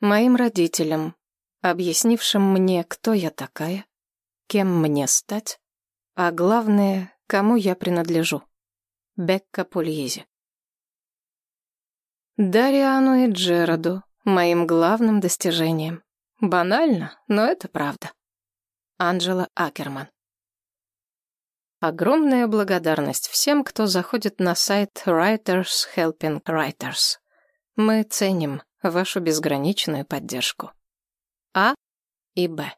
Моим родителям, объяснившим мне, кто я такая, кем мне стать, а главное, кому я принадлежу. Бекка Пульези. Дариану и Джероду, моим главным достижением. Банально, но это правда. Анджела Акерман. Огромная благодарность всем, кто заходит на сайт Writers Helping Writers. Мы ценим вашу безграничную поддержку. А и Б.